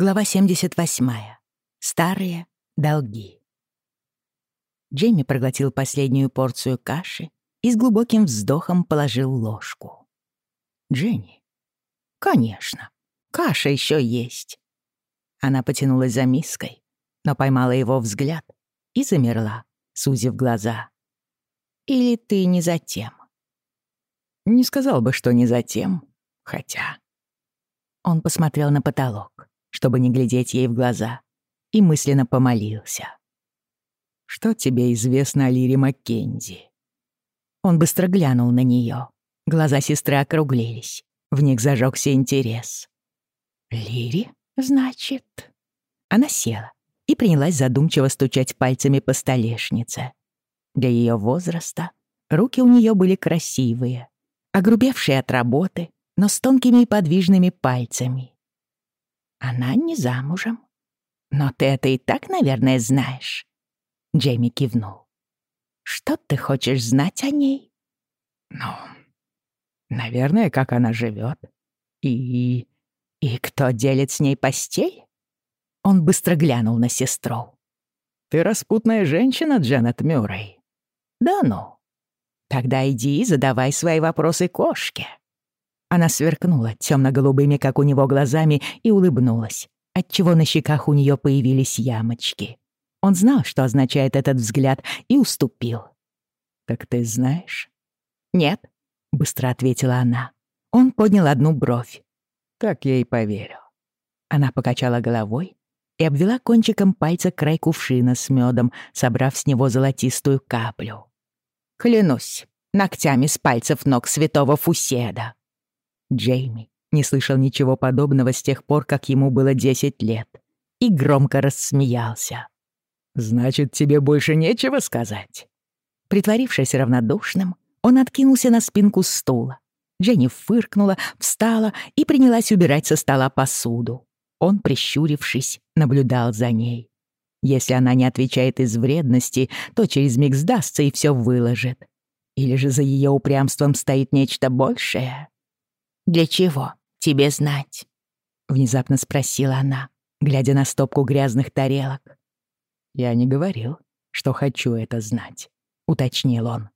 Глава 78. Старые долги. Джейми проглотил последнюю порцию каши и с глубоким вздохом положил ложку. «Дженни?» «Конечно. Каша еще есть». Она потянулась за миской, но поймала его взгляд и замерла, сузив глаза. «Или ты не затем?» «Не сказал бы, что не затем, хотя...» Он посмотрел на потолок чтобы не глядеть ей в глаза, и мысленно помолился. «Что тебе известно о Лире Маккензи?» Он быстро глянул на нее. Глаза сестры округлились. В них зажегся интерес. «Лири, значит?» Она села и принялась задумчиво стучать пальцами по столешнице. Для ее возраста руки у нее были красивые, огрубевшие от работы, но с тонкими и подвижными пальцами. Она не замужем. Но ты это и так, наверное, знаешь. Джейми кивнул. Что ты хочешь знать о ней? Ну, наверное, как она живет. И... и кто делит с ней постель? Он быстро глянул на сестру. Ты распутная женщина, Джанет Мюррей. Да ну. Тогда иди и задавай свои вопросы кошке. Она сверкнула темно-голубыми, как у него, глазами и улыбнулась, отчего на щеках у нее появились ямочки. Он знал, что означает этот взгляд, и уступил. «Так ты знаешь?» «Нет», — быстро ответила она. Он поднял одну бровь. «Так я и поверю». Она покачала головой и обвела кончиком пальца край кувшина с медом, собрав с него золотистую каплю. «Клянусь, ногтями с пальцев ног святого Фуседа», Джейми не слышал ничего подобного с тех пор, как ему было 10 лет, и громко рассмеялся. «Значит, тебе больше нечего сказать?» Притворившись равнодушным, он откинулся на спинку стула. Дженни фыркнула, встала и принялась убирать со стола посуду. Он, прищурившись, наблюдал за ней. Если она не отвечает из вредности, то через миг сдастся и все выложит. Или же за ее упрямством стоит нечто большее? «Для чего тебе знать?» — внезапно спросила она, глядя на стопку грязных тарелок. «Я не говорил, что хочу это знать», — уточнил он.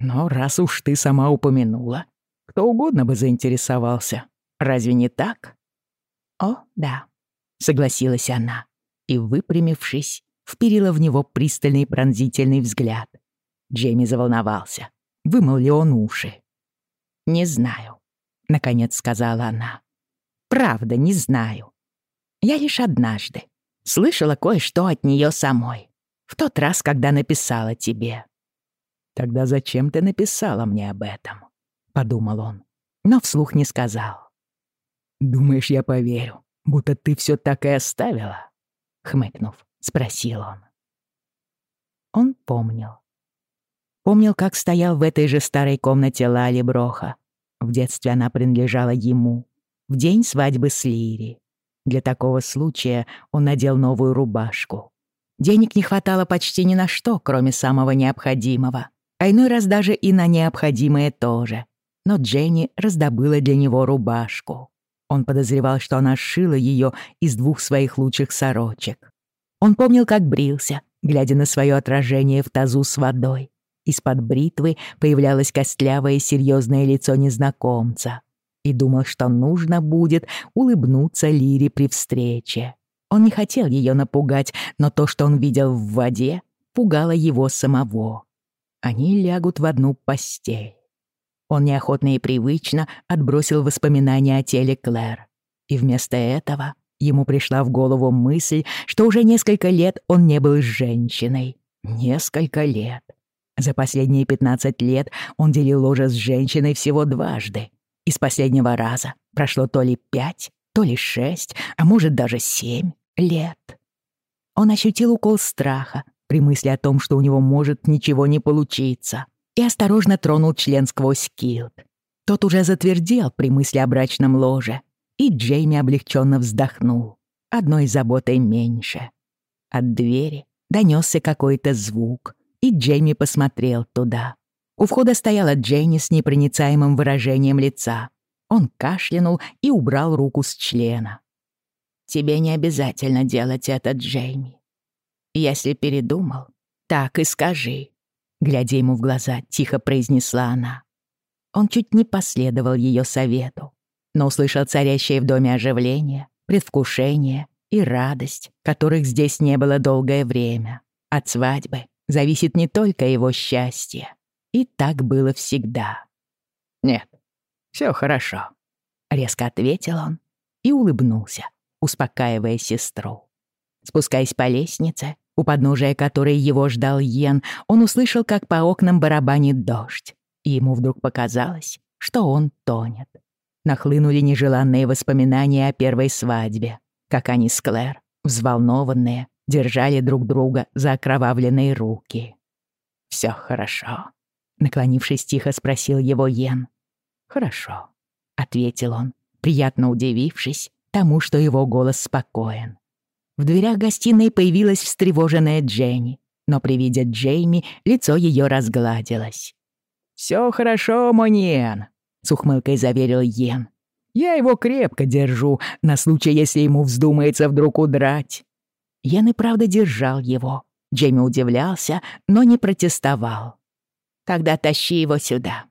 «Но раз уж ты сама упомянула, кто угодно бы заинтересовался. Разве не так?» «О, да», — согласилась она и, выпрямившись, вперила в него пристальный пронзительный взгляд. Джейми заволновался. Вымыл ли он уши? «Не знаю. — наконец сказала она. «Правда, не знаю. Я лишь однажды слышала кое-что от нее самой. В тот раз, когда написала тебе». «Тогда зачем ты написала мне об этом?» — подумал он, но вслух не сказал. «Думаешь, я поверю, будто ты все так и оставила?» — хмыкнув, спросил он. Он помнил. Помнил, как стоял в этой же старой комнате Лали Броха, в детстве она принадлежала ему. В день свадьбы с Лири. Для такого случая он надел новую рубашку. Денег не хватало почти ни на что, кроме самого необходимого. А иной раз даже и на необходимое тоже. Но Дженни раздобыла для него рубашку. Он подозревал, что она сшила ее из двух своих лучших сорочек. Он помнил, как брился, глядя на свое отражение в тазу с водой. Из-под бритвы появлялось костлявое серьезное лицо незнакомца и думал, что нужно будет улыбнуться Лире при встрече. Он не хотел ее напугать, но то, что он видел в воде, пугало его самого. Они лягут в одну постель. Он неохотно и привычно отбросил воспоминания о теле Клэр. И вместо этого ему пришла в голову мысль, что уже несколько лет он не был с женщиной. Несколько лет. За последние 15 лет он делил ложе с женщиной всего дважды. Из последнего раза прошло то ли пять, то ли шесть, а может даже семь лет. Он ощутил укол страха при мысли о том, что у него может ничего не получиться, и осторожно тронул член сквозь килт. Тот уже затвердел при мысли о брачном ложе, и Джейми облегченно вздохнул. Одной заботой меньше. От двери донесся какой-то звук — и Джейми посмотрел туда. У входа стояла Дженни с непроницаемым выражением лица. Он кашлянул и убрал руку с члена. Тебе не обязательно делать это, Джейми. Если передумал, так и скажи. Глядя ему в глаза, тихо произнесла она. Он чуть не последовал ее совету, но услышал царящее в доме оживление, предвкушение и радость, которых здесь не было долгое время. От свадьбы зависит не только его счастье. И так было всегда. «Нет, все хорошо», — резко ответил он и улыбнулся, успокаивая сестру. Спускаясь по лестнице, у подножия которой его ждал Йен, он услышал, как по окнам барабанит дождь, и ему вдруг показалось, что он тонет. Нахлынули нежеланные воспоминания о первой свадьбе, как они с Клэр, взволнованные, держали друг друга за окровавленные руки. «Всё хорошо», — наклонившись тихо, спросил его Йен. «Хорошо», — ответил он, приятно удивившись тому, что его голос спокоен. В дверях гостиной появилась встревоженная Дженни, но при виде Джейми лицо ее разгладилось. «Всё хорошо, Мониен», — с ухмылкой заверил Йен. «Я его крепко держу, на случай, если ему вздумается вдруг удрать». Йен и правда держал его. Джейми удивлялся, но не протестовал. «Тогда тащи его сюда.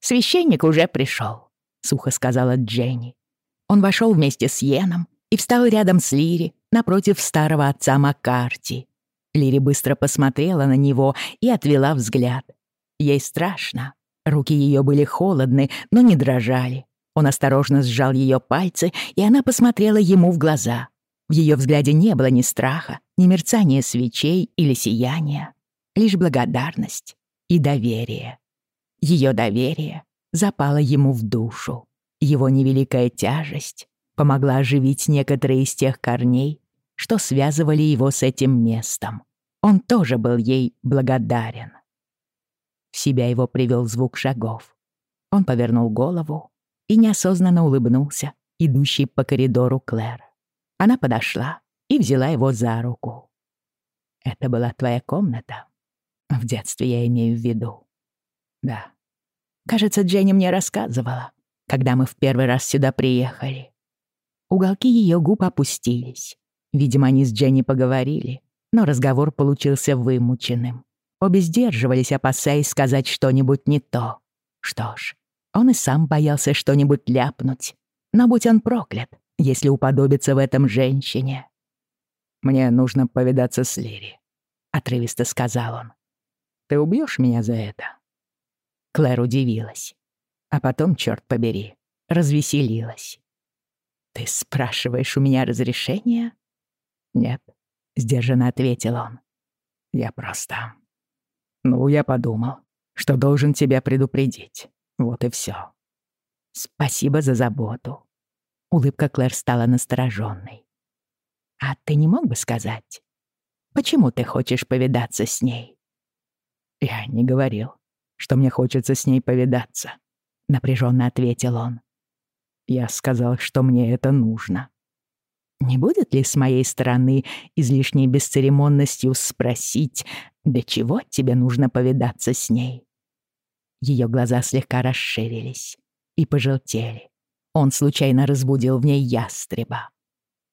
Священник уже пришел», — сухо сказала Дженни. Он вошел вместе с Йеном и встал рядом с Лири, напротив старого отца Маккарти. Лири быстро посмотрела на него и отвела взгляд. Ей страшно. Руки ее были холодны, но не дрожали. Он осторожно сжал ее пальцы, и она посмотрела ему в глаза. В ее взгляде не было ни страха, ни мерцания свечей или сияния, лишь благодарность и доверие. Ее доверие запало ему в душу. Его невеликая тяжесть помогла оживить некоторые из тех корней, что связывали его с этим местом. Он тоже был ей благодарен. В себя его привел звук шагов. Он повернул голову и неосознанно улыбнулся, идущий по коридору Клэр. Она подошла и взяла его за руку. «Это была твоя комната?» «В детстве я имею в виду». «Да». «Кажется, Дженни мне рассказывала, когда мы в первый раз сюда приехали». Уголки ее губ опустились. Видимо, они с Дженни поговорили, но разговор получился вымученным. Обе сдерживались, опасаясь сказать что-нибудь не то. Что ж, он и сам боялся что-нибудь ляпнуть. Но будь он проклят, если уподобится в этом женщине. «Мне нужно повидаться с Лири», — отрывисто сказал он. «Ты убьешь меня за это?» Клэр удивилась. А потом, черт побери, развеселилась. «Ты спрашиваешь у меня разрешения?» «Нет», — сдержанно ответил он. «Я просто...» «Ну, я подумал, что должен тебя предупредить. Вот и все. «Спасибо за заботу». Улыбка Клэр стала настороженной. «А ты не мог бы сказать, почему ты хочешь повидаться с ней?» «Я не говорил, что мне хочется с ней повидаться», — напряженно ответил он. «Я сказал, что мне это нужно». Не будет ли с моей стороны излишней бесцеремонностью спросить, для чего тебе нужно повидаться с ней? Ее глаза слегка расширились и пожелтели. Он случайно разбудил в ней ястреба.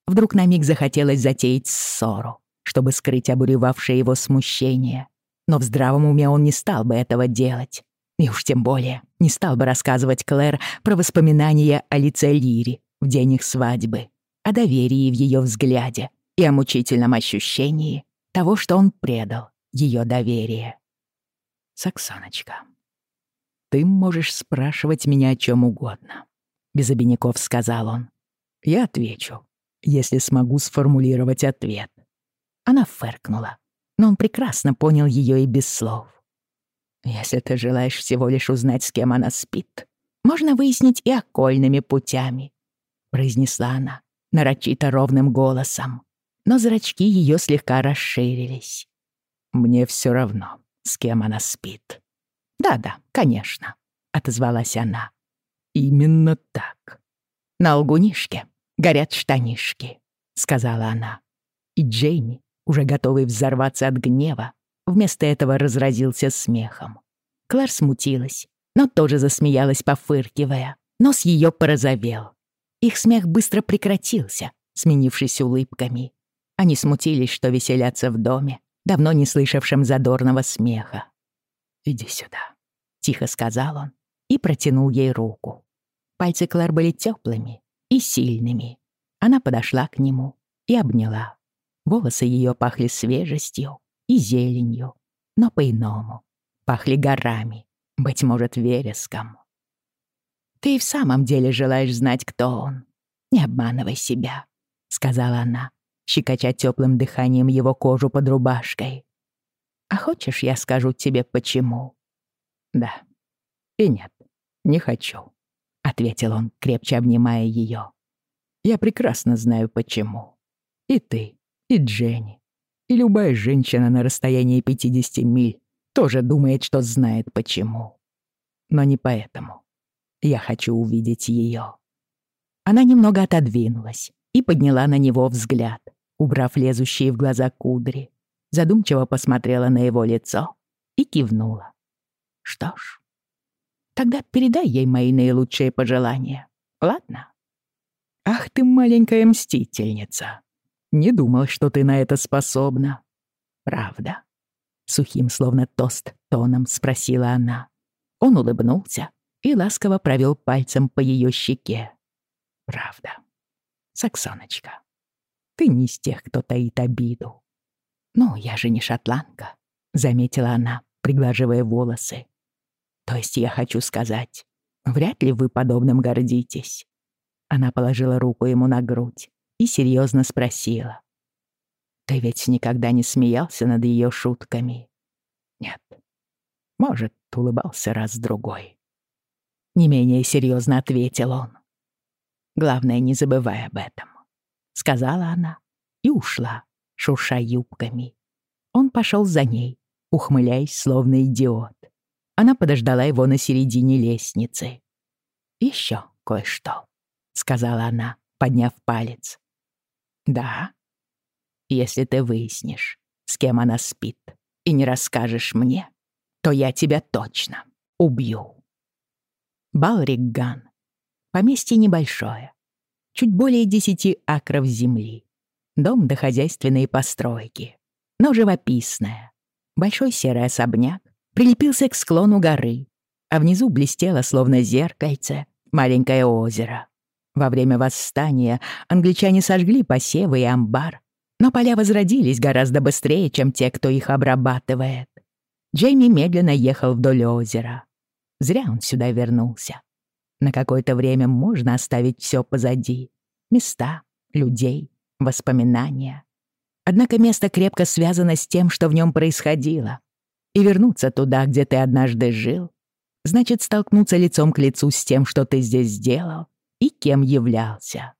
Вдруг на миг захотелось затеять ссору, чтобы скрыть обуревавшее его смущение. Но в здравом уме он не стал бы этого делать. И уж тем более не стал бы рассказывать Клэр про воспоминания о лице Лири в день их свадьбы о доверии в ее взгляде и о мучительном ощущении того, что он предал ее доверие. «Саксаночка, ты можешь спрашивать меня о чем угодно», — без обиняков сказал он. «Я отвечу, если смогу сформулировать ответ». Она фыркнула, но он прекрасно понял ее и без слов. «Если ты желаешь всего лишь узнать, с кем она спит, можно выяснить и окольными путями», — произнесла она, нарочито ровным голосом, но зрачки ее слегка расширились. «Мне все равно, с кем она спит». «Да-да, конечно», — отозвалась она. «Именно так». «На лгунишке горят штанишки», — сказала она. И Джейми, уже готовый взорваться от гнева, вместо этого разразился смехом. Клэр смутилась, но тоже засмеялась, пофыркивая. Нос ее порозовел. Их смех быстро прекратился, сменившись улыбками. Они смутились, что веселятся в доме, давно не слышавшем задорного смеха. «Иди сюда», — тихо сказал он и протянул ей руку. Пальцы Клэр были теплыми и сильными. Она подошла к нему и обняла. Волосы ее пахли свежестью и зеленью, но по-иному. Пахли горами, быть может, вереском. «Ты в самом деле желаешь знать, кто он. Не обманывай себя», — сказала она, щекоча теплым дыханием его кожу под рубашкой. «А хочешь, я скажу тебе, почему?» «Да. И нет, не хочу», — ответил он, крепче обнимая ее. «Я прекрасно знаю, почему. И ты, и Дженни, и любая женщина на расстоянии 50 миль тоже думает, что знает почему. Но не поэтому. Я хочу увидеть ее. Она немного отодвинулась и подняла на него взгляд, убрав лезущие в глаза кудри. Задумчиво посмотрела на его лицо и кивнула. Что ж, тогда передай ей мои наилучшие пожелания, ладно? Ах ты маленькая мстительница. Не думал, что ты на это способна. Правда? Сухим, словно тост, тоном спросила она. Он улыбнулся и ласково провел пальцем по ее щеке. Правда. Саксоночка, ты не из тех, кто таит обиду. Ну, я же не шотландка, заметила она, приглаживая волосы. То есть я хочу сказать, вряд ли вы подобным гордитесь. Она положила руку ему на грудь и серьезно спросила. «Ты ведь никогда не смеялся над ее шутками?» «Нет. Может, улыбался раз-другой». Не менее серьезно ответил он. «Главное, не забывай об этом», — сказала она и ушла, шурша юбками. Он пошел за ней, ухмыляясь, словно идиот. Она подождала его на середине лестницы. «Еще кое-что», — сказала она, подняв палец. Да. Если ты выяснишь, с кем она спит, и не расскажешь мне, то я тебя точно убью. Балригган. Поместье небольшое. Чуть более десяти акров земли. Дом до хозяйственные постройки. Но живописное. Большой серый особняк прилепился к склону горы, а внизу блестело, словно зеркальце, маленькое озеро. Во время восстания англичане сожгли посевы и амбар, но поля возродились гораздо быстрее, чем те, кто их обрабатывает. Джейми медленно ехал вдоль озера. Зря он сюда вернулся. На какое-то время можно оставить все позади. Места, людей, воспоминания. Однако место крепко связано с тем, что в нем происходило. И вернуться туда, где ты однажды жил, значит столкнуться лицом к лицу с тем, что ты здесь сделал, и кем являлся.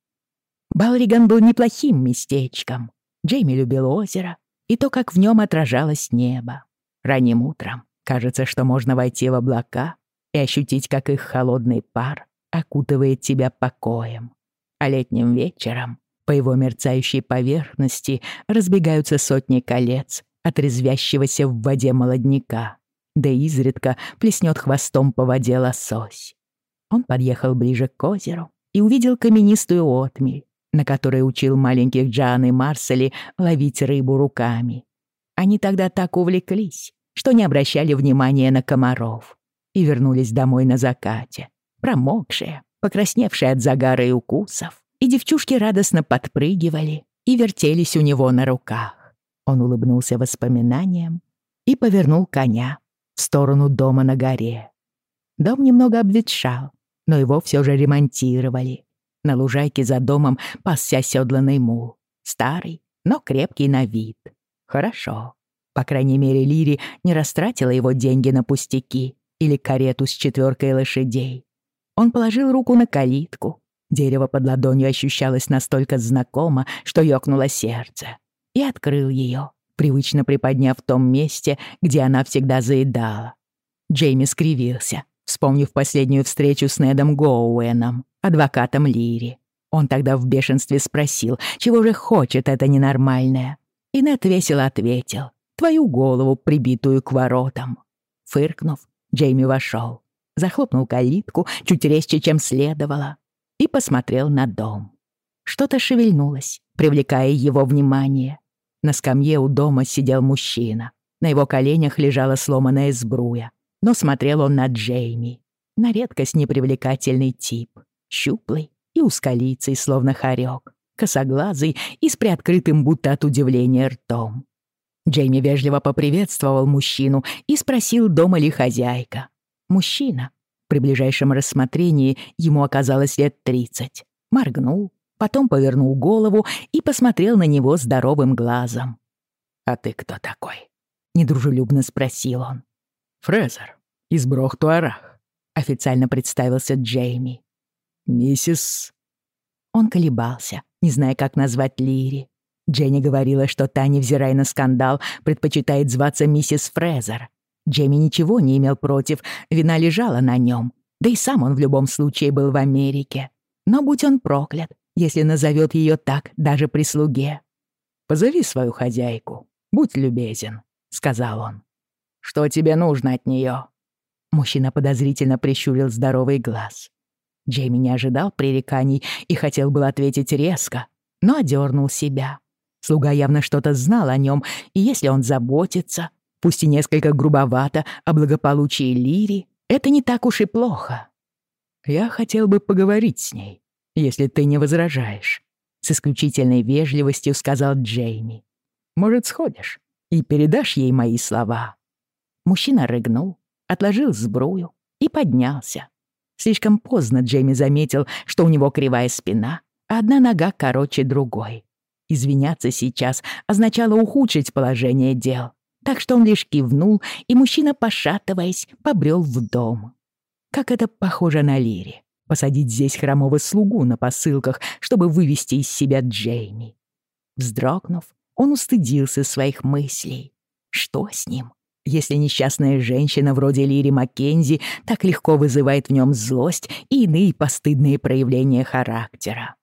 Балриган был неплохим местечком. Джейми любил озеро и то, как в нем отражалось небо. Ранним утром кажется, что можно войти в облака и ощутить, как их холодный пар окутывает тебя покоем. А летним вечером по его мерцающей поверхности разбегаются сотни колец от в воде молодняка, да изредка плеснет хвостом по воде лосось. Он подъехал ближе к озеру и увидел каменистую отмель, на которой учил маленьких Джан и Марсели ловить рыбу руками. Они тогда так увлеклись, что не обращали внимания на комаров и вернулись домой на закате, промокшие, покрасневшие от загара и укусов, и девчушки радостно подпрыгивали и вертелись у него на руках. Он улыбнулся воспоминаниям и повернул коня в сторону дома на горе. Дом немного обветшал, но его все же ремонтировали. На лужайке за домом пасся седланный мул. Старый, но крепкий на вид. Хорошо. По крайней мере, Лири не растратила его деньги на пустяки или карету с четверкой лошадей. Он положил руку на калитку. Дерево под ладонью ощущалось настолько знакомо, что ёкнуло сердце. И открыл ее, привычно приподняв в том месте, где она всегда заедала. Джейми скривился, вспомнив последнюю встречу с Недом Гоуэном, адвокатом Лири. Он тогда в бешенстве спросил, чего же хочет это ненормальное. И Нед весело ответил, твою голову, прибитую к воротам. Фыркнув, Джейми вошел, захлопнул калитку чуть резче, чем следовало, и посмотрел на дом. Что-то шевельнулось, привлекая его внимание. На скамье у дома сидел мужчина. На его коленях лежала сломанная сбруя. Но смотрел он на Джейми. На редкость непривлекательный тип. Щуплый и узколицый, словно хорек. Косоглазый и с приоткрытым будто от удивления ртом. Джейми вежливо поприветствовал мужчину и спросил, дома ли хозяйка. Мужчина, при ближайшем рассмотрении ему оказалось лет тридцать, моргнул, потом повернул голову и посмотрел на него здоровым глазом. «А ты кто такой?» — недружелюбно спросил он. «Фрезер, из Брохтуарах», — официально представился Джейми. «Миссис...» Он колебался, не зная, как назвать Лири. Дженни говорила, что та, невзирая на скандал, предпочитает зваться миссис Фрезер. Джейми ничего не имел против, вина лежала на нем. Да и сам он в любом случае был в Америке. Но будь он проклят, если назовет ее так даже при слуге. «Позови свою хозяйку, будь любезен», — сказал он. «Что тебе нужно от нее? Мужчина подозрительно прищурил здоровый глаз. Джейми не ожидал пререканий и хотел было ответить резко, но одернул себя. Слуга явно что-то знал о нем, и если он заботится, пусть и несколько грубовато, о благополучии Лири, это не так уж и плохо. «Я хотел бы поговорить с ней, если ты не возражаешь», — с исключительной вежливостью сказал Джейми. «Может, сходишь и передашь ей мои слова?» Мужчина рыгнул, отложил сбрую и поднялся. Слишком поздно Джейми заметил, что у него кривая спина, а одна нога короче другой. Извиняться сейчас означало ухудшить положение дел, так что он лишь кивнул, и мужчина, пошатываясь, побрел в дом. Как это похоже на Лире посадить здесь хромого слугу на посылках, чтобы вывести из себя Джейми. Вздрогнув, он устыдился своих мыслей. Что с ним? Если несчастная женщина вроде Лири Маккензи так легко вызывает в нем злость и иные постыдные проявления характера.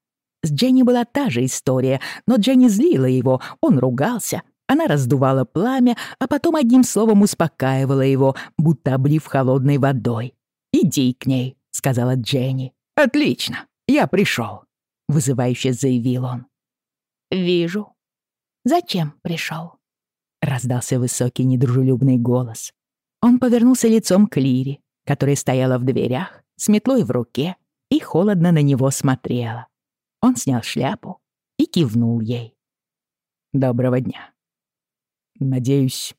С Дженни была та же история, но Дженни злила его, он ругался, она раздувала пламя, а потом одним словом успокаивала его, будто облив холодной водой. «Иди к ней», — сказала Дженни. «Отлично, я пришел», — вызывающе заявил он. «Вижу. Зачем пришел?» — раздался высокий недружелюбный голос. Он повернулся лицом к Лире, которая стояла в дверях, с метлой в руке, и холодно на него смотрела. Он снял шляпу и кивнул ей. «Доброго дня. Надеюсь,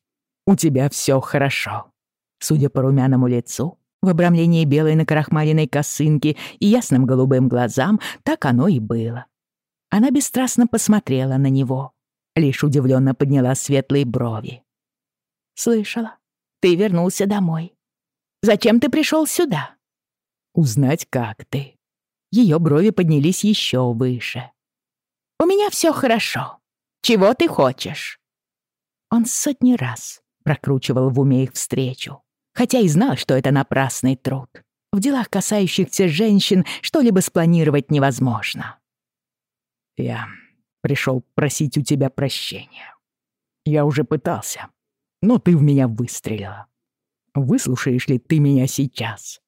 у тебя все хорошо». Судя по румяному лицу, в обрамлении белой накрахмаленной косынки и ясным голубым глазам, так оно и было. Она бесстрастно посмотрела на него, лишь удивленно подняла светлые брови. «Слышала, ты вернулся домой. Зачем ты пришел сюда?» «Узнать, как ты». Ее брови поднялись еще выше. «У меня все хорошо. Чего ты хочешь?» Он сотни раз прокручивал в уме их встречу хотя и знал, что это напрасный труд. В делах, касающихся женщин, что-либо спланировать невозможно. «Я пришел просить у тебя прощения. Я уже пытался, но ты в меня выстрелила. Выслушаешь ли ты меня сейчас?»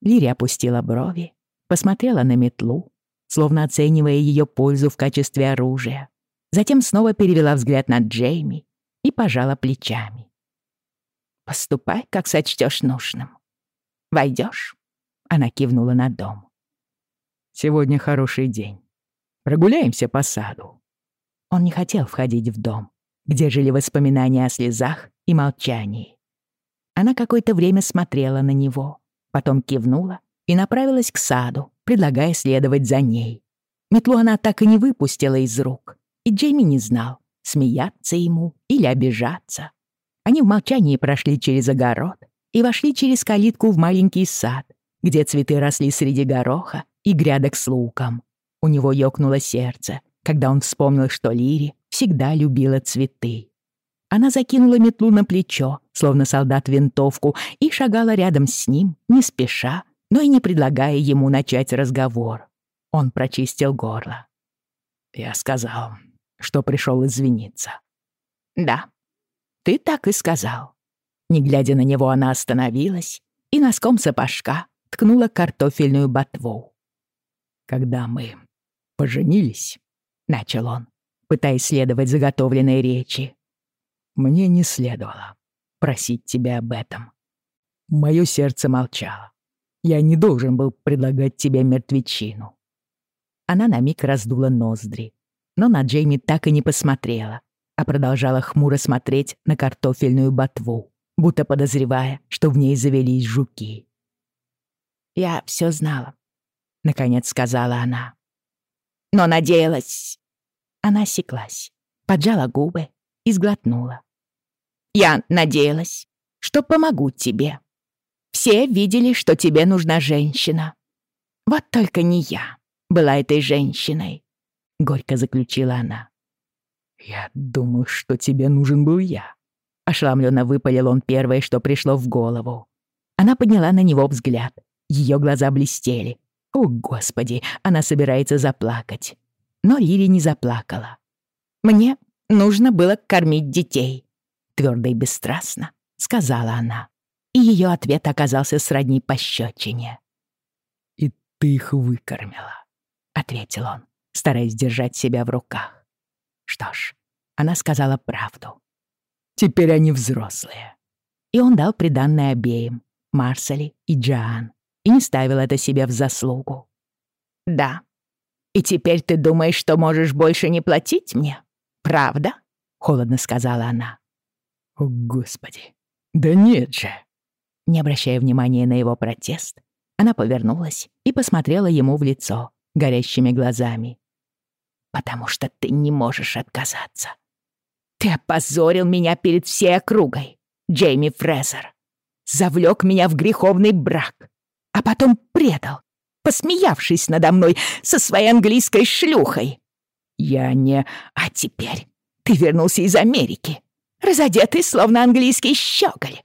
Лири опустила брови, посмотрела на метлу, словно оценивая ее пользу в качестве оружия. Затем снова перевела взгляд на Джейми и пожала плечами. Поступай, как сочтешь нужным. Войдешь? Она кивнула на дом. Сегодня хороший день. Прогуляемся по саду. Он не хотел входить в дом, где жили воспоминания о слезах и молчании. Она какое-то время смотрела на него, потом кивнула и направилась к саду, предлагая следовать за ней. Метлу она так и не выпустила из рук, и Джейми не знал, смеяться ему или обижаться. Они в молчании прошли через огород и вошли через калитку в маленький сад, где цветы росли среди гороха и грядок с луком. У него ёкнуло сердце, когда он вспомнил, что Лири всегда любила цветы. Она закинула метлу на плечо, словно солдат винтовку, и шагала рядом с ним, не спеша, но и не предлагая ему начать разговор. Он прочистил горло. «Я сказал, что пришел извиниться». «Да», ты так и сказал». Не глядя на него, она остановилась и носком сапожка ткнула картофельную ботву. «Когда мы поженились», — начал он, пытаясь следовать заготовленной речи. «Мне не следовало просить тебя об этом. Мое сердце молчало. Я не должен был предлагать тебе мертвечину». Она на миг раздула ноздри, но на Джейми так и не посмотрела, а продолжала хмуро смотреть на картофельную ботву, будто подозревая, что в ней завелись жуки. «Я все знала», — наконец сказала она. «Но надеялась...» Она осеклась, поджала губы и сглотнула. «Я надеялась, что помогу тебе. Все видели, что тебе нужна женщина. Вот только не я была этой женщиной», — горько заключила она. «Я думал, что тебе нужен был я», — ошеломленно выпалил он первое, что пришло в голову. Она подняла на него взгляд. Ее глаза блестели. О, Господи, она собирается заплакать но Лили не заплакала. «Мне нужно было кормить детей», — твердо и бесстрастно сказала она. И ее ответ оказался сродни пощечине. «И ты их выкормила», — ответил он, стараясь держать себя в руках. Что ж, она сказала правду. Теперь они взрослые. И он дал приданное обеим, Марсели и Джоан, и не ставил это себе в заслугу. «Да, и теперь ты думаешь, что можешь больше не платить мне? Правда?» — холодно сказала она. «О, Господи! Да нет же!» Не обращая внимания на его протест, она повернулась и посмотрела ему в лицо горящими глазами. «Потому что ты не можешь отказаться. Ты опозорил меня перед всей округой, Джейми Фрезер. Завлек меня в греховный брак, а потом предал, посмеявшись надо мной со своей английской шлюхой. Я не... А теперь ты вернулся из Америки, разодетый, словно английский щеголь.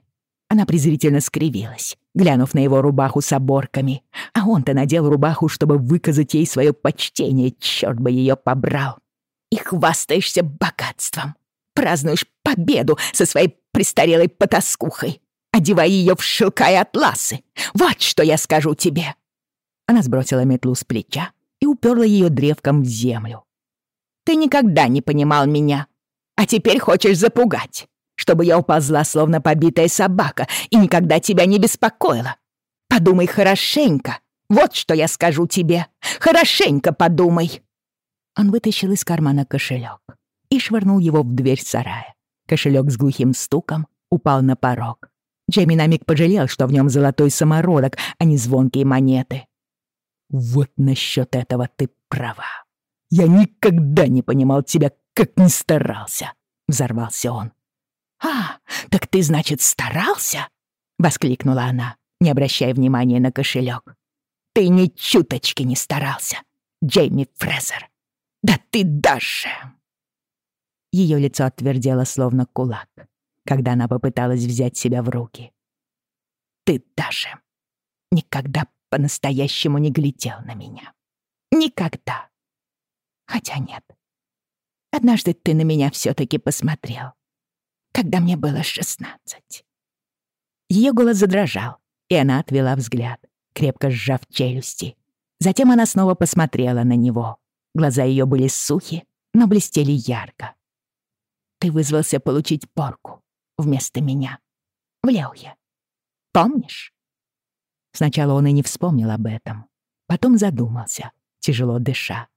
Она презрительно скривилась, глянув на его рубаху с оборками. А он-то надел рубаху, чтобы выказать ей свое почтение, черт бы ее побрал. И хвастаешься богатством. Празднуешь победу со своей престарелой потаскухой, одевая ее в шелка и атласы. Вот что я скажу тебе. Она сбросила метлу с плеча и уперла ее древком в землю. «Ты никогда не понимал меня, а теперь хочешь запугать, чтобы я уползла, словно побитая собака, и никогда тебя не беспокоила. Подумай хорошенько, вот что я скажу тебе. Хорошенько подумай!» Он вытащил из кармана кошелек и швырнул его в дверь сарая. Кошелек с глухим стуком упал на порог. Джейми на миг пожалел, что в нем золотой самородок, а не звонкие монеты. Вот насчет этого ты права. Я никогда не понимал тебя, как не старался, взорвался он. А, так ты, значит, старался? воскликнула она, не обращая внимания на кошелек. Ты ни чуточки не старался, Джейми Фрезер. Да ты даже... Ее лицо отвердело, словно кулак, когда она попыталась взять себя в руки. Ты даже никогда по-настоящему не глядел на меня. Никогда. Хотя нет. Однажды ты на меня все-таки посмотрел, когда мне было шестнадцать. Ее голос задрожал, и она отвела взгляд, крепко сжав челюсти. Затем она снова посмотрела на него. Глаза ее были сухи, но блестели ярко. Ты вызвался получить порку вместо меня. В Леуе. Помнишь? Сначала он и не вспомнил об этом. Потом задумался, тяжело дыша.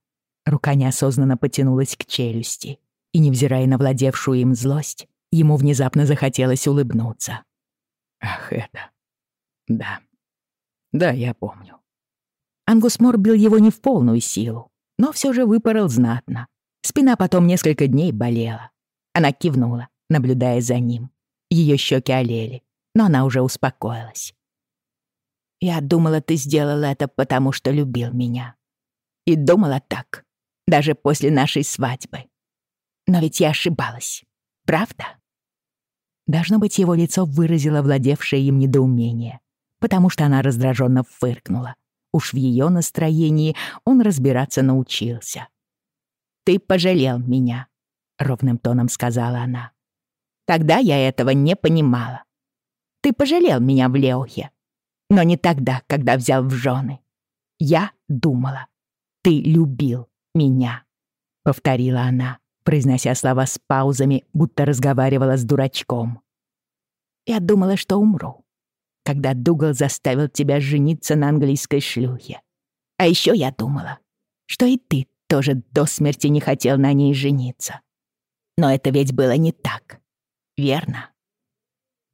Рука неосознанно потянулась к челюсти, и, невзирая на владевшую им злость, ему внезапно захотелось улыбнуться. «Ах, это... Да. Да, я помню». Ангус Мор бил его не в полную силу, но все же выпорол знатно. Спина потом несколько дней болела. Она кивнула, наблюдая за ним. Ее щеки олели, но она уже успокоилась. Я думала, ты сделала это, потому что любил меня. И думала так, даже после нашей свадьбы. Но ведь я ошибалась, правда? Должно быть, его лицо выразило владевшее им недоумение, потому что она раздраженно фыркнула. Уж в ее настроении он разбираться научился. «Ты пожалел меня», — ровным тоном сказала она. «Тогда я этого не понимала. Ты пожалел меня в Леухе, но не тогда, когда взял в жены. Я думала, ты любил меня», — повторила она, произнося слова с паузами, будто разговаривала с дурачком. «Я думала, что умру, когда Дугал заставил тебя жениться на английской шлюхе. А еще я думала, что и ты тоже до смерти не хотел на ней жениться. Но это ведь было не так, верно?»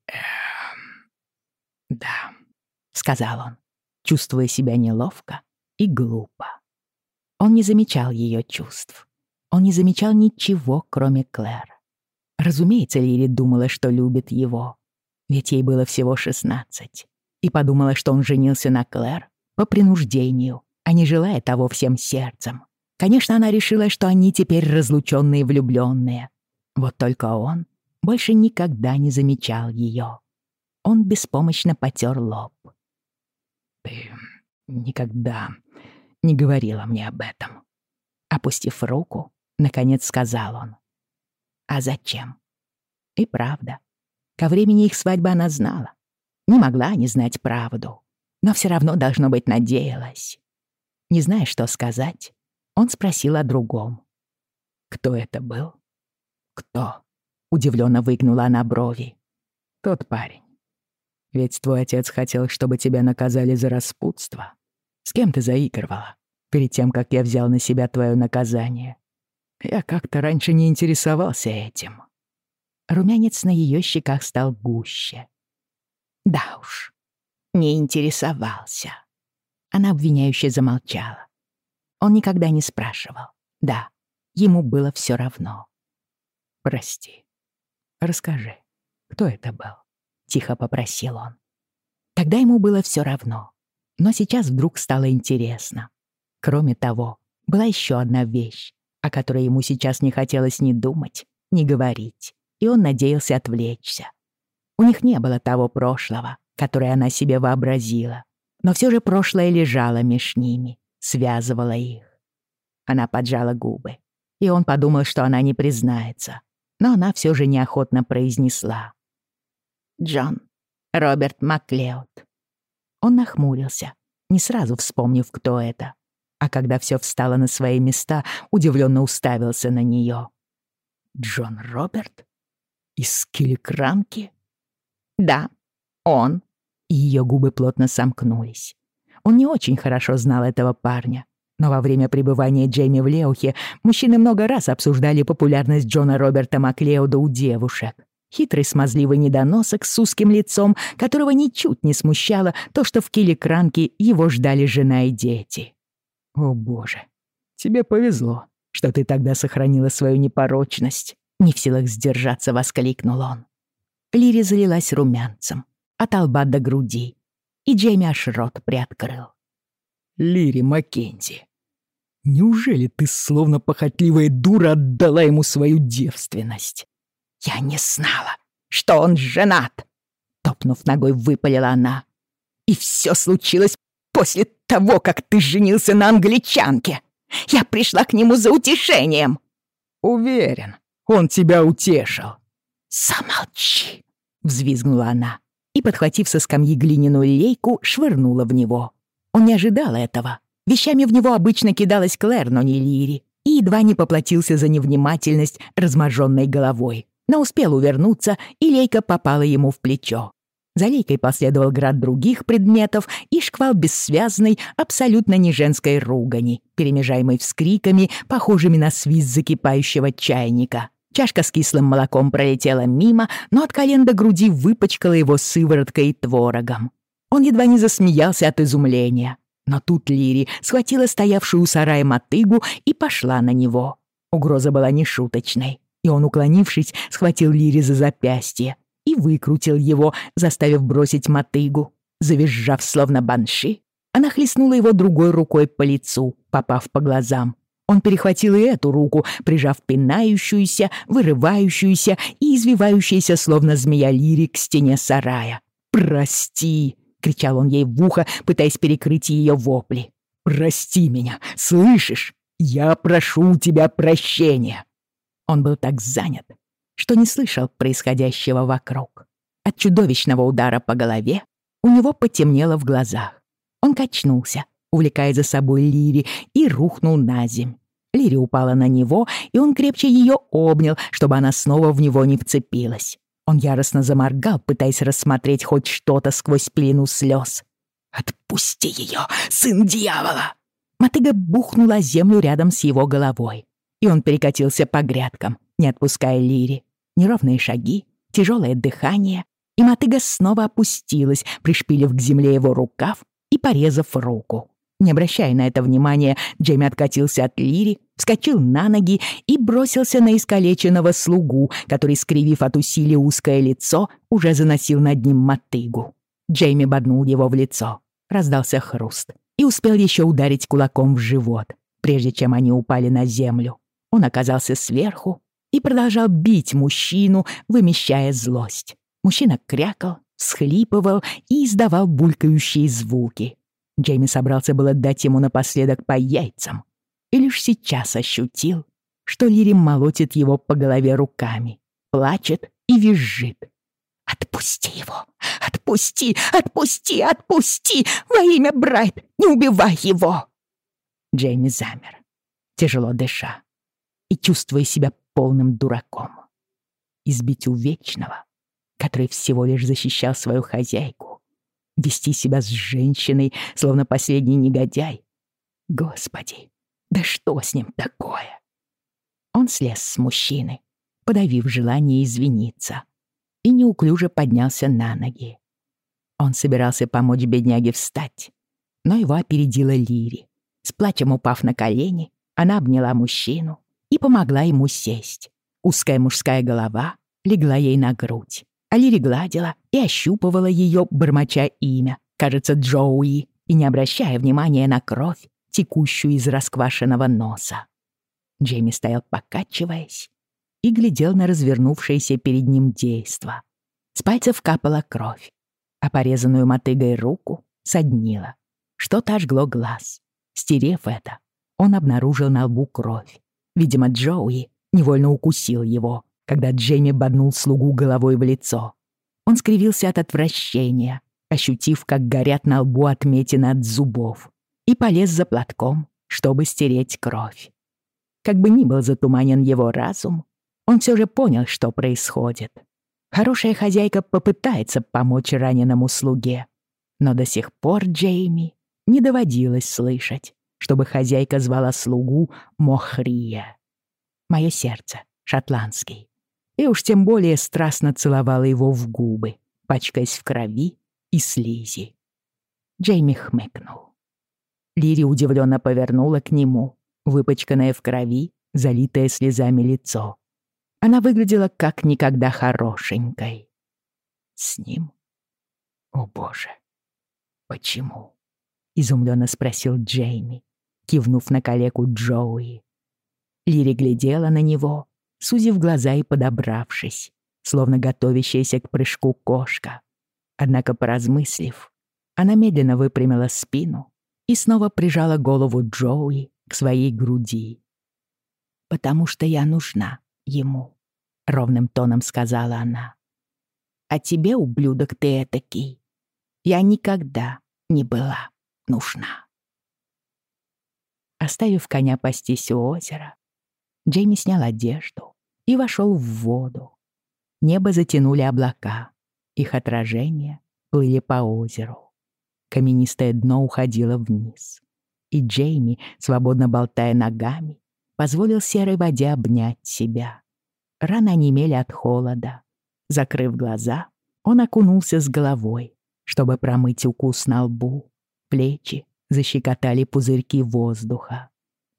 «Эм... Да», — сказал он, чувствуя себя неловко и глупо. Он не замечал ее чувств. Он не замечал ничего, кроме Клэр. Разумеется, Лири думала, что любит его, ведь ей было всего шестнадцать, и подумала, что он женился на Клэр по принуждению, а не желая того всем сердцем. Конечно, она решила, что они теперь разлученные влюбленные. Вот только он больше никогда не замечал ее. Он беспомощно потер лоб. «Ты никогда не говорила мне об этом». Опустив руку, наконец сказал он. «А зачем?» И правда, ко времени их свадьбы она знала. Не могла не знать правду, но все равно, должно быть, надеялась. Не зная, что сказать, он спросил о другом. «Кто это был?» «Кто?» — удивленно выгнула она брови. «Тот парень. Ведь твой отец хотел, чтобы тебя наказали за распутство. С кем ты заигрывала, перед тем, как я взял на себя твое наказание? Я как-то раньше не интересовался этим». Румянец на ее щеках стал гуще. «Да уж, не интересовался». Она обвиняюще замолчала. Он никогда не спрашивал. Да, ему было все равно. «Прости. Расскажи, кто это был?» — тихо попросил он. Тогда ему было все равно. Но сейчас вдруг стало интересно. Кроме того, была еще одна вещь, о которой ему сейчас не хотелось ни думать, ни говорить, и он надеялся отвлечься. У них не было того прошлого, которое она себе вообразила, но все же прошлое лежало меж ними, связывало их. Она поджала губы, и он подумал, что она не признается, но она все же неохотно произнесла. «Джон, Роберт Маклеод». Он нахмурился, не сразу вспомнив, кто это, а когда все встало на свои места, удивленно уставился на нее. «Джон Роберт? Из Киликранки?» «Да, он». ее губы плотно сомкнулись. Он не очень хорошо знал этого парня, но во время пребывания Джейми в Леухе мужчины много раз обсуждали популярность Джона Роберта Маклеода у девушек. Хитрый смазливый недоносок с узким лицом, которого ничуть не смущало то, что в Киликранке его ждали жена и дети. «О боже, тебе повезло, что ты тогда сохранила свою непорочность», — не в силах сдержаться, воскликнул он. Лири залилась румянцем, от лба до груди, и Джейми аж рот приоткрыл. «Лири Маккензи, неужели ты, словно похотливая дура, отдала ему свою девственность?» «Я не знала, что он женат!» Топнув ногой, выпалила она. «И все случилось после того, как ты женился на англичанке. Я пришла к нему за утешением». «Уверен, он тебя утешил». «Замолчи!» — взвизгнула она и, подхватив со скамьи глиняную лейку, швырнула в него. Он не ожидал этого. Вещами в него обычно кидалась Клэр, но не Лири, и едва не поплатился за невнимательность разможенной головой. Но успел увернуться, и лейка попала ему в плечо. За лейкой последовал град других предметов и шквал бессвязной, абсолютно не женской ругани, перемежаемой вскриками, похожими на свист закипающего чайника. Чашка с кислым молоком пролетела мимо, но от колен до груди выпачкала его сывороткой и творогом. Он едва не засмеялся от изумления. Но тут Лири схватила стоявшую у сарая мотыгу и пошла на него. Угроза была нешуточной, и он, уклонившись, схватил Лири за запястье и выкрутил его, заставив бросить мотыгу. Завизжав, словно банши, она хлестнула его другой рукой по лицу, попав по глазам. Он перехватил и эту руку, прижав пинающуюся, вырывающуюся и извивающуюся, словно змея Лири, к стене сарая. «Прости!» — кричал он ей в ухо, пытаясь перекрыть ее вопли. «Прости меня, слышишь? Я прошу у тебя прощения!» Он был так занят, что не слышал происходящего вокруг. От чудовищного удара по голове у него потемнело в глазах. Он качнулся, увлекая за собой Лири, и рухнул на земь. Лири упала на него, и он крепче ее обнял, чтобы она снова в него не вцепилась. Он яростно заморгал, пытаясь рассмотреть хоть что-то сквозь пелену слез. «Отпусти ее, сын дьявола!» Мотыга бухнула землю рядом с его головой, и он перекатился по грядкам, не отпуская Лири. Неровные шаги, тяжелое дыхание, и мотыга снова опустилась, пришпилив к земле его рукав и порезав руку. Не обращая на это внимания, Джейми откатился от Лири, вскочил на ноги и бросился на искалеченного слугу, который, скривив от усилия узкое лицо, уже заносил над ним мотыгу. Джейми боднул его в лицо. Раздался хруст и успел еще ударить кулаком в живот, прежде чем они упали на землю. Он оказался сверху и продолжал бить мужчину, вымещая злость. Мужчина крякал, схлипывал и издавал булькающие звуки. Джейми собрался было дать ему напоследок по яйцам, и лишь сейчас ощутил, что Лири молотит его по голове руками, плачет и визжит. «Отпусти его! Отпусти! Отпусти! Отпусти! Во имя Брайт! Не убивай его!» Джейми замер, тяжело дыша и чувствуя себя полным дураком. Избить у Вечного, который всего лишь защищал свою хозяйку, вести себя с женщиной, словно последний негодяй. Господи, да что с ним такое? Он слез с мужчины, подавив желание извиниться, и неуклюже поднялся на ноги. Он собирался помочь бедняге встать, но его опередила Лири. С плачем упав на колени, она обняла мужчину и помогла ему сесть. Узкая мужская голова легла ей на грудь. Алири гладила и ощупывала ее, бормоча имя, кажется, Джоуи, и не обращая внимания на кровь, текущую из расквашенного носа. Джейми стоял, покачиваясь, и глядел на развернувшееся перед ним действо. С пальцев капала кровь, а порезанную мотыгой руку соднило. Что-то ожгло глаз. Стерев это, он обнаружил на лбу кровь. Видимо, Джоуи невольно укусил его, когда Джейми боднул слугу головой в лицо. Он скривился от отвращения, ощутив, как горят на лбу отметины от зубов, и полез за платком, чтобы стереть кровь. Как бы ни был затуманен его разум, он все же понял, что происходит. Хорошая хозяйка попытается помочь раненому слуге, но до сих пор Джейми не доводилось слышать, чтобы хозяйка звала слугу Мохрия. Мое сердце, шотландский, и уж тем более страстно целовала его в губы, пачкаясь в крови и слизи. Джейми хмыкнул. Лири удивленно повернула к нему, выпачканное в крови, залитое слезами лицо. Она выглядела как никогда хорошенькой. С ним? О боже, почему? Изумленно спросил Джейми, кивнув на калеку Джоуи. Лири глядела на него, сузив глаза и подобравшись, словно готовящаяся к прыжку кошка. Однако, поразмыслив, она медленно выпрямила спину и снова прижала голову Джоуи к своей груди. «Потому что я нужна ему», — ровным тоном сказала она. «А тебе, ублюдок, ты этакий, я никогда не была нужна». Оставив коня пастись у озера, Джейми снял одежду и вошел в воду. Небо затянули облака. Их отражения плыли по озеру. Каменистое дно уходило вниз. И Джейми, свободно болтая ногами, позволил серой воде обнять себя. Раны онемели от холода. Закрыв глаза, он окунулся с головой, чтобы промыть укус на лбу. Плечи защекотали пузырьки воздуха.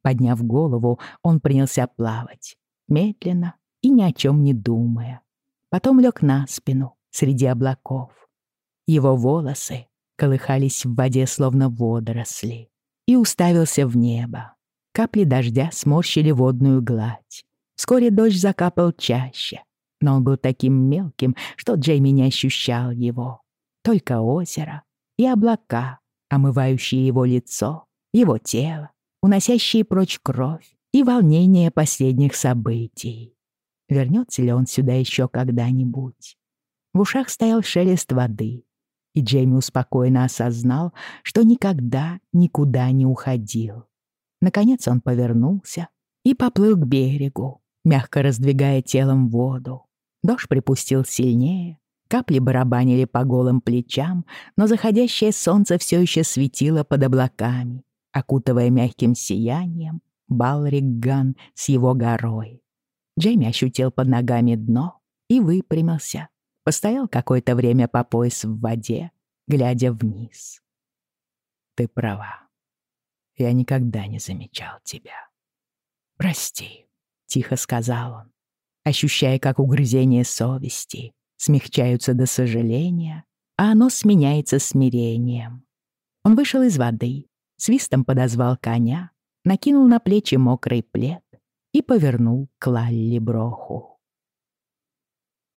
Подняв голову, он принялся плавать, медленно и ни о чем не думая. Потом лег на спину среди облаков. Его волосы колыхались в воде, словно водоросли, и уставился в небо. Капли дождя сморщили водную гладь. Вскоре дождь закапал чаще, но он был таким мелким, что Джейми не ощущал его. Только озеро и облака, омывающие его лицо, его тело уносящие прочь кровь и волнение последних событий. Вернется ли он сюда еще когда-нибудь? В ушах стоял шелест воды, и Джейми успокоенно осознал, что никогда никуда не уходил. Наконец он повернулся и поплыл к берегу, мягко раздвигая телом воду. Дождь припустил сильнее, капли барабанили по голым плечам, но заходящее солнце все еще светило под облаками, окутывая мягким сиянием Балригган с его горой. Джейми ощутил под ногами дно и выпрямился. Постоял какое-то время по пояс в воде, глядя вниз. «Ты права. Я никогда не замечал тебя. Прости», — тихо сказал он, ощущая, как угрызение совести смягчаются до сожаления, а оно сменяется смирением. Он вышел из воды, свистом подозвал коня, накинул на плечи мокрый плед и повернул к Лалли Броху.